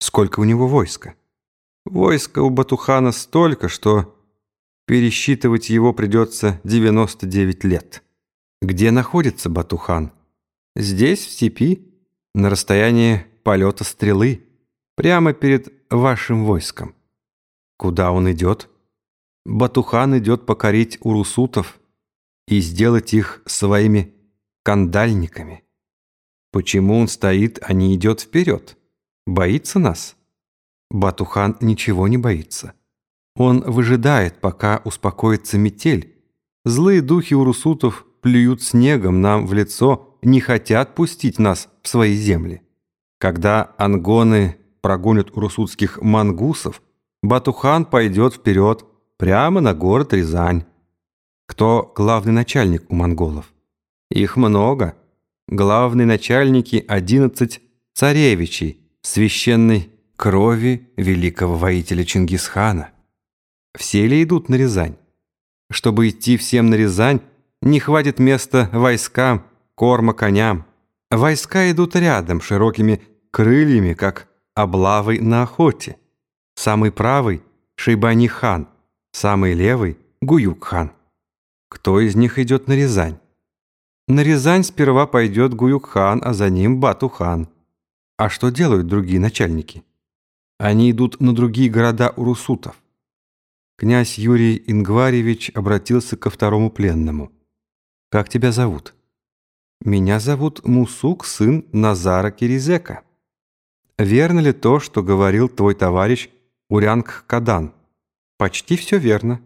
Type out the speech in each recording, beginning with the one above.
Сколько у него войска? Войска у Батухана столько, что пересчитывать его придется 99 лет. Где находится Батухан? Здесь, в степи, на расстоянии полета стрелы, прямо перед вашим войском. Куда он идет? Батухан идет покорить урусутов и сделать их своими кандальниками. Почему он стоит, а не идет вперед? Боится нас? Батухан ничего не боится. Он выжидает, пока успокоится метель. Злые духи урусутов плюют снегом нам в лицо, не хотят пустить нас в свои земли. Когда ангоны прогонят урусутских мангусов, Батухан пойдет вперед, прямо на город Рязань. Кто главный начальник у монголов? Их много. Главные начальники – одиннадцать царевичей, священной крови великого воителя Чингисхана. Все ли идут на Рязань? Чтобы идти всем на Рязань, не хватит места войскам, корма коням. Войска идут рядом, широкими крыльями, как облавы на охоте. Самый правый – Шейбани-хан, самый левый – Гуюк-хан. Кто из них идет на Рязань? На Рязань сперва пойдет Гуюк-хан, а за ним Бату-хан. А что делают другие начальники? Они идут на другие города урусутов. Князь Юрий Ингваревич обратился ко второму пленному. «Как тебя зовут?» «Меня зовут Мусук, сын Назара Киризека». «Верно ли то, что говорил твой товарищ Урянг Кадан?» «Почти все верно».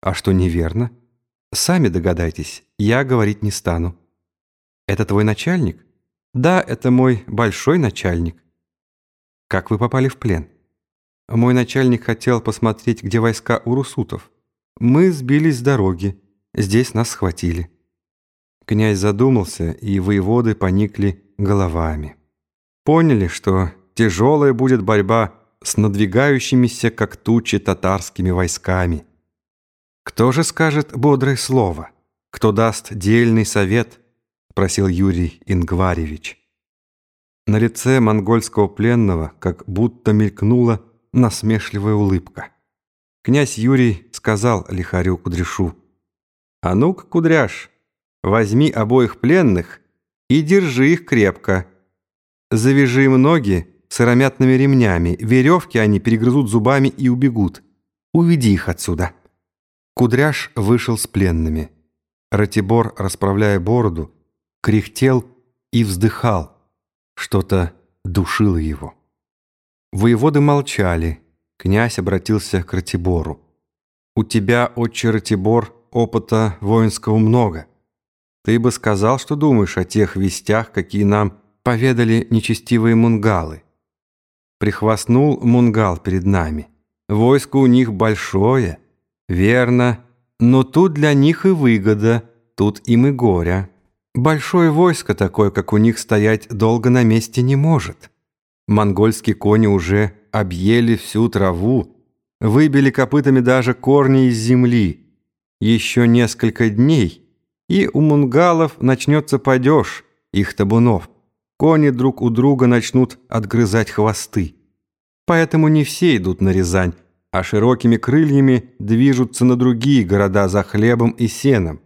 «А что неверно?» «Сами догадайтесь, я говорить не стану». «Это твой начальник?» «Да, это мой большой начальник». «Как вы попали в плен?» «Мой начальник хотел посмотреть, где войска урусутов. Мы сбились с дороги. Здесь нас схватили». Князь задумался, и воеводы поникли головами. Поняли, что тяжелая будет борьба с надвигающимися, как тучи, татарскими войсками. Кто же скажет бодрое слово? Кто даст дельный совет? Просил Юрий Ингваревич. На лице монгольского пленного как будто мелькнула насмешливая улыбка. Князь Юрий сказал лихарю Кудряшу, «А ну-ка, Кудряш, возьми обоих пленных и держи их крепко. Завяжи им ноги сыромятными ремнями, веревки они перегрызут зубами и убегут. Уведи их отсюда». Кудряш вышел с пленными. Ратибор, расправляя бороду, кряхтел и вздыхал. Что-то душило его. Воеводы молчали. Князь обратился к Ратибору. «У тебя, отче Ратибор, опыта воинского много. Ты бы сказал, что думаешь о тех вестях, какие нам поведали нечестивые мунгалы. Прихвастнул мунгал перед нами. Войско у них большое, верно, но тут для них и выгода, тут им и горя». Большое войско такое, как у них, стоять долго на месте не может. Монгольские кони уже объели всю траву, выбили копытами даже корни из земли. Еще несколько дней, и у мунгалов начнется падеж их табунов. Кони друг у друга начнут отгрызать хвосты. Поэтому не все идут на Рязань, а широкими крыльями движутся на другие города за хлебом и сеном.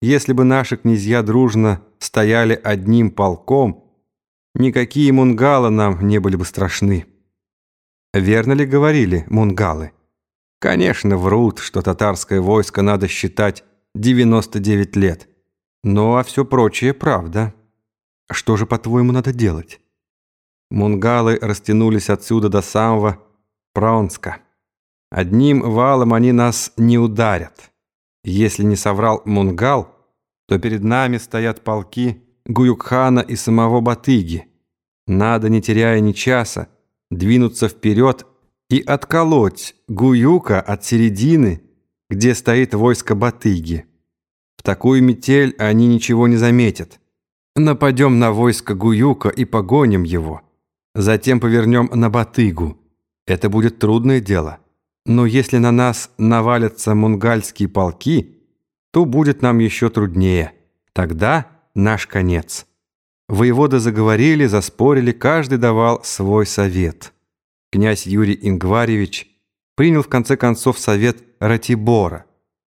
Если бы наши князья дружно стояли одним полком, никакие мунгалы нам не были бы страшны. Верно ли говорили мунгалы? Конечно, врут, что татарское войско надо считать 99 лет. Ну а все прочее правда. Что же, по-твоему, надо делать? Мунгалы растянулись отсюда до самого Праунска. Одним валом они нас не ударят. Если не соврал Мунгал, то перед нами стоят полки Гуюкхана и самого Батыги. Надо, не теряя ни часа, двинуться вперед и отколоть Гуюка от середины, где стоит войско Батыги. В такую метель они ничего не заметят. Нападем на войско Гуюка и погоним его. Затем повернем на Батыгу. Это будет трудное дело. Но если на нас навалятся мунгальские полки, то будет нам еще труднее. Тогда наш конец. Воеводы заговорили, заспорили, каждый давал свой совет. Князь Юрий Ингваревич принял в конце концов совет Ратибора,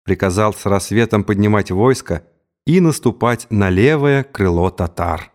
приказал с рассветом поднимать войско и наступать на левое крыло татар.